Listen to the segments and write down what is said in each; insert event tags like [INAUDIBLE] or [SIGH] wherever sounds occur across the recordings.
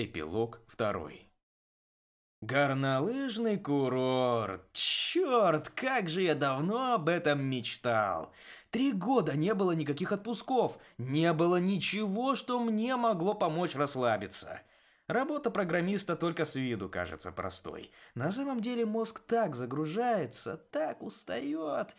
Эпилог второй. Горнолыжный курорт. Черт, как же я давно об этом мечтал. Три года не было никаких отпусков. Не было ничего, что мне могло помочь расслабиться. Работа программиста только с виду кажется простой. На самом деле мозг так загружается, так устает.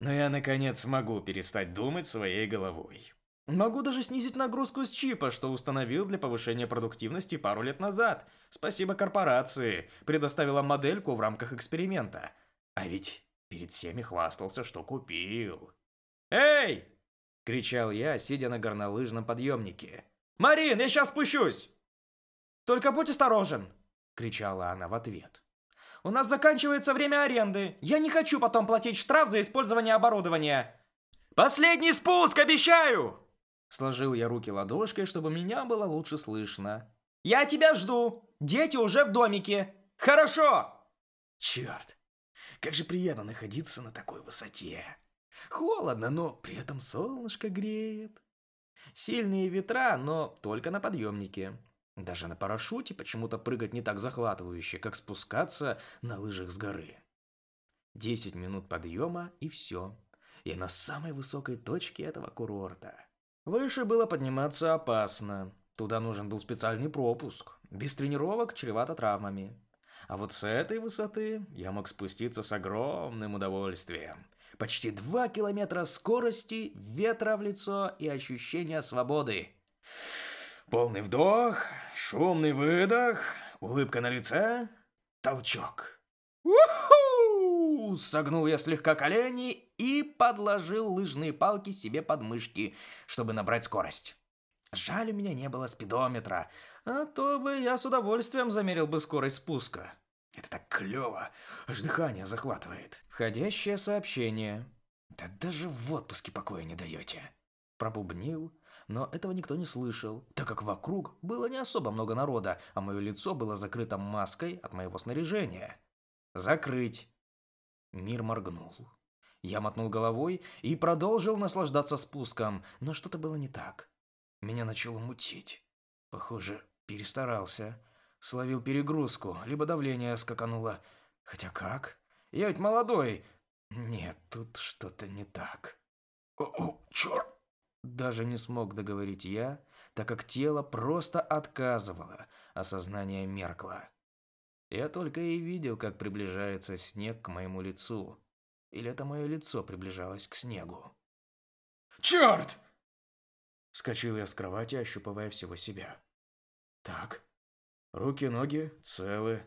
Но я наконец смогу перестать думать своей головой. Могу даже снизить нагрузку с чипа, что установил для повышения продуктивности пару лет назад. Спасибо корпорации, предоставила модельку в рамках эксперимента. А ведь перед всеми хвастался, что купил. «Эй!» – кричал я, сидя на горнолыжном подъемнике. «Марин, я сейчас спущусь!» «Только будь осторожен!» – кричала она в ответ. «У нас заканчивается время аренды. Я не хочу потом платить штраф за использование оборудования. Последний спуск, обещаю!» Сложил я руки ладошкой, чтобы меня было лучше слышно. «Я тебя жду! Дети уже в домике! Хорошо!» Черт! Как же приятно находиться на такой высоте! Холодно, но при этом солнышко греет. Сильные ветра, но только на подъемнике. Даже на парашюте почему-то прыгать не так захватывающе, как спускаться на лыжах с горы. Десять минут подъема и все. Я на самой высокой точке этого курорта. Выше было подниматься опасно. Туда нужен был специальный пропуск. Без тренировок чревато травмами. А вот с этой высоты я мог спуститься с огромным удовольствием. Почти два километра скорости, ветра в лицо и ощущения свободы. Полный вдох, шумный выдох, улыбка на лице, толчок. Согнул я слегка колени и подложил лыжные палки себе под мышки, чтобы набрать скорость. Жаль, у меня не было спидометра, а то бы я с удовольствием замерил бы скорость спуска. Это так клево, аж дыхание захватывает. Входящее сообщение. Да даже в отпуске покоя не даете. Пробубнил, но этого никто не слышал, так как вокруг было не особо много народа, а мое лицо было закрыто маской от моего снаряжения. Закрыть. Мир моргнул. Я мотнул головой и продолжил наслаждаться спуском, но что-то было не так. Меня начало мутить. Похоже, перестарался. Словил перегрузку, либо давление скакануло. Хотя как? Я ведь молодой. Нет, тут что-то не так. О, черт! Даже не смог договорить я, так как тело просто отказывало, а сознание меркло. Я только и видел, как приближается снег к моему лицу. Или это мое лицо приближалось к снегу? «Черт!» Вскочил я с кровати, ощупывая всего себя. Так, руки, ноги целы,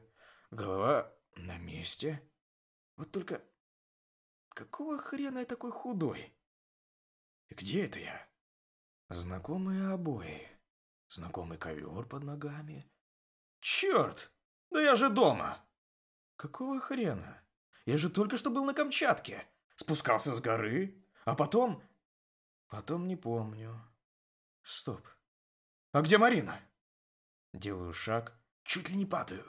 голова на месте. Вот только какого хрена я такой худой? Где это я? Знакомые обои, знакомый ковер под ногами. Черт! Да я же дома! Какого хрена? Я же только что был на Камчатке. Спускался с горы, а потом... Потом не помню. Стоп. А где Марина? Делаю шаг, чуть ли не падаю.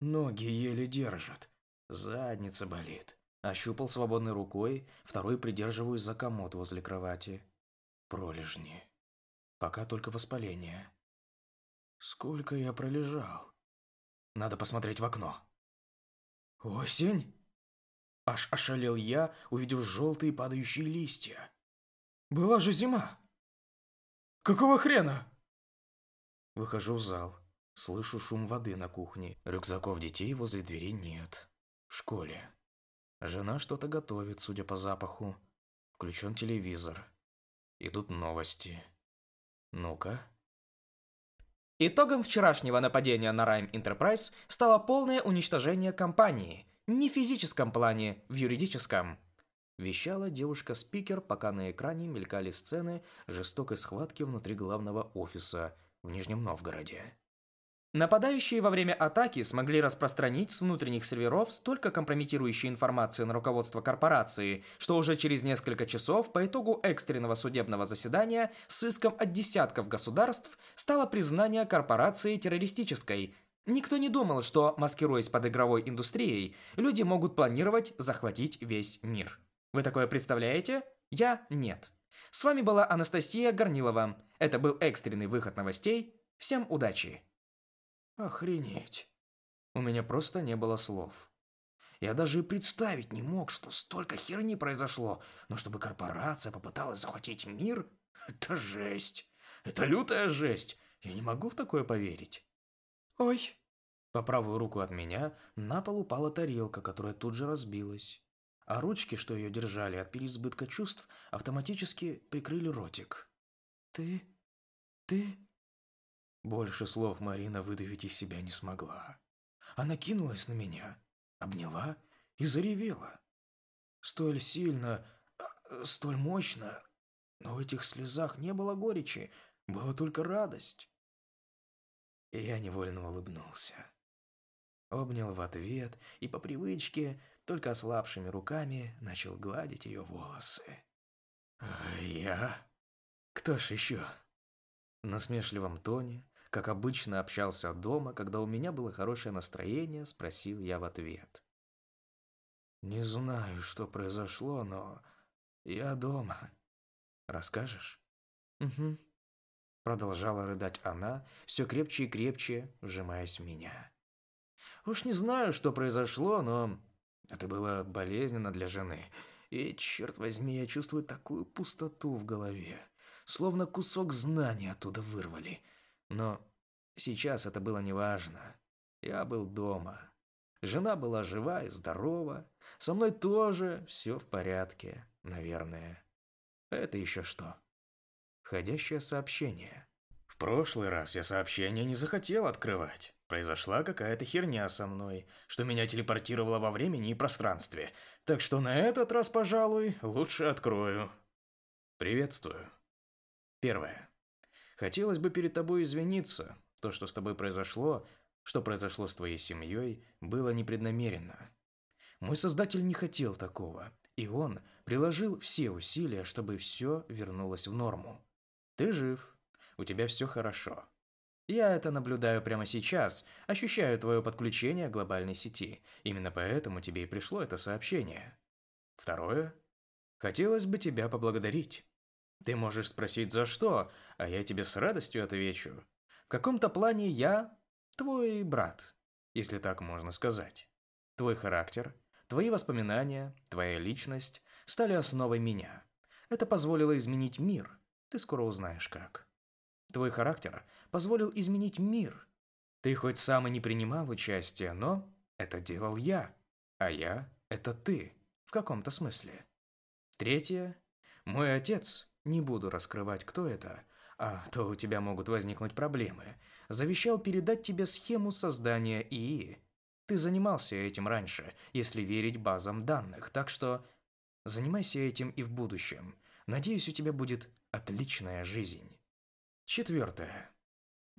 Ноги еле держат. Задница болит. Ощупал свободной рукой, второй придерживаюсь за комод возле кровати. Пролежни. Пока только воспаление. Сколько я пролежал? Надо посмотреть в окно. Осень? Аж ошалел я, увидев желтые падающие листья. Была же зима. Какого хрена? Выхожу в зал. Слышу шум воды на кухне. Рюкзаков детей возле двери нет. В школе. Жена что-то готовит, судя по запаху. Включен телевизор. Идут новости. Ну-ка. Итогом вчерашнего нападения на Rime Enterprise стало полное уничтожение компании – не в физическом плане, в юридическом. Вещала девушка-спикер, пока на экране мелькали сцены жестокой схватки внутри главного офиса в Нижнем Новгороде. Нападающие во время атаки смогли распространить с внутренних серверов столько компрометирующей информации на руководство корпорации, что уже через несколько часов по итогу экстренного судебного заседания с иском от десятков государств стало признание корпорации террористической – Никто не думал, что, маскируясь под игровой индустрией, люди могут планировать захватить весь мир. Вы такое представляете? Я – нет. С вами была Анастасия Горнилова. Это был экстренный выход новостей. Всем удачи! Охренеть. У меня просто не было слов. Я даже и представить не мог, что столько херни произошло, но чтобы корпорация попыталась захватить мир, это жесть. Это лютая жесть. Я не могу в такое поверить. Ой. По правую руку от меня на пол упала тарелка, которая тут же разбилась. А ручки, что ее держали от переизбытка чувств, автоматически прикрыли ротик. Ты... ты... Больше слов Марина выдавить из себя не смогла. Она кинулась на меня, обняла и заревела. Столь сильно, а, столь мощно, но в этих слезах не было горечи, была только радость. И я невольно улыбнулся. Обнял в ответ и по привычке, только ослабшими руками, начал гладить ее волосы. «А я? Кто ж еще?» В насмешливом тоне, как обычно общался дома, когда у меня было хорошее настроение, спросил я в ответ. «Не знаю, что произошло, но я дома. Расскажешь?» «Угу», — продолжала рыдать она, все крепче и крепче, вжимаясь в меня. «Уж не знаю, что произошло, но это было болезненно для жены. И, черт возьми, я чувствую такую пустоту в голове, словно кусок знаний оттуда вырвали. Но сейчас это было неважно. Я был дома. Жена была жива и здорова. Со мной тоже все в порядке, наверное. Это еще что? Входящее сообщение. В прошлый раз я сообщение не захотел открывать. Произошла какая-то херня со мной, что меня телепортировало во времени и пространстве. Так что на этот раз, пожалуй, лучше открою. Приветствую. Первое. Хотелось бы перед тобой извиниться. То, что с тобой произошло, что произошло с твоей семьей, было непреднамеренно. Мой создатель не хотел такого, и он приложил все усилия, чтобы все вернулось в норму. Ты жив, у тебя все хорошо. Я это наблюдаю прямо сейчас, ощущаю твое подключение к глобальной сети. Именно поэтому тебе и пришло это сообщение. Второе. Хотелось бы тебя поблагодарить. Ты можешь спросить, за что, а я тебе с радостью отвечу. В каком-то плане я твой брат, если так можно сказать. Твой характер, твои воспоминания, твоя личность стали основой меня. Это позволило изменить мир. Ты скоро узнаешь как. Твой характер позволил изменить мир. Ты хоть сам и не принимал участия, но это делал я. А я – это ты, в каком-то смысле. Третье. Мой отец не буду раскрывать, кто это, а то у тебя могут возникнуть проблемы. Завещал передать тебе схему создания ИИ. Ты занимался этим раньше, если верить базам данных, так что занимайся этим и в будущем. Надеюсь, у тебя будет отличная жизнь. Четвертое.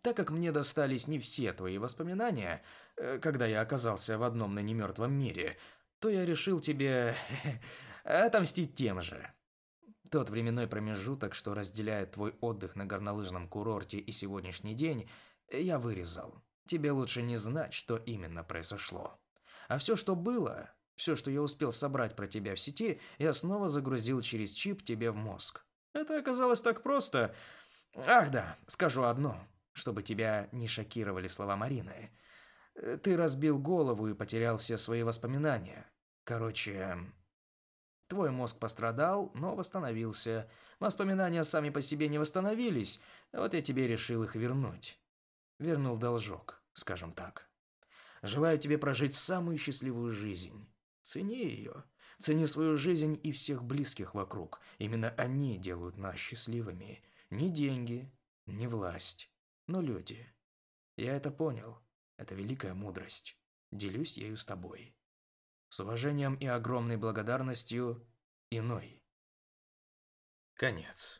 Так как мне достались не все твои воспоминания, э, когда я оказался в одном ныне мертвом мире, то я решил тебе [LAUGHS] отомстить тем же. Тот временной промежуток, что разделяет твой отдых на горнолыжном курорте и сегодняшний день, я вырезал. Тебе лучше не знать, что именно произошло. А все, что было, все, что я успел собрать про тебя в сети, я снова загрузил через чип тебе в мозг. Это оказалось так просто. Ах да, скажу одно, чтобы тебя не шокировали слова Марины. Ты разбил голову и потерял все свои воспоминания. Короче, Твой мозг пострадал, но восстановился. Воспоминания сами по себе не восстановились, вот я тебе решил их вернуть. Вернул должок, скажем так. Желаю тебе прожить самую счастливую жизнь. Цени ее. Цени свою жизнь и всех близких вокруг. Именно они делают нас счастливыми. Не деньги, не власть, но люди. Я это понял. Это великая мудрость. Делюсь ею с тобой. С уважением и огромной благодарностью, иной. Конец.